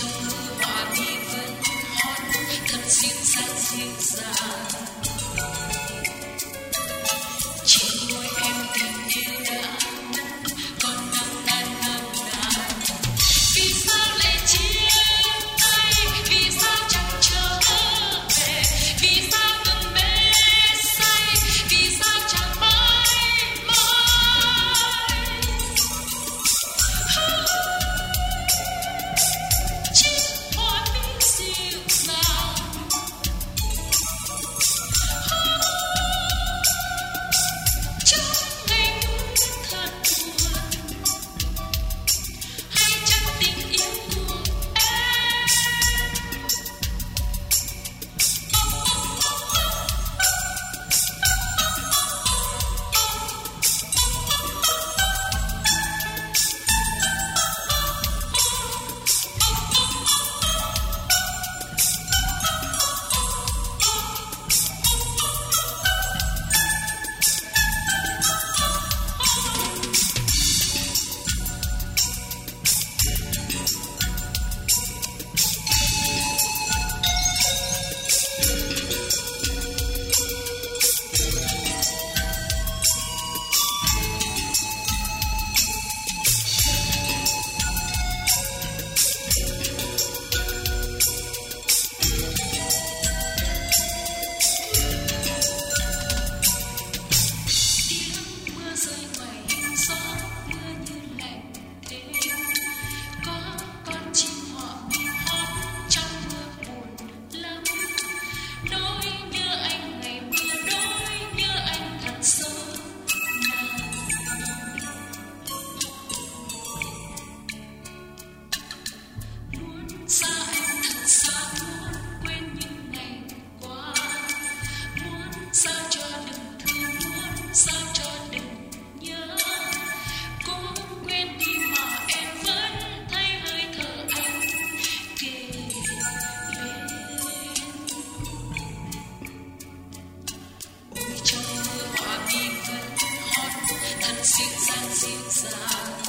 not even hot, can seem as dancing star.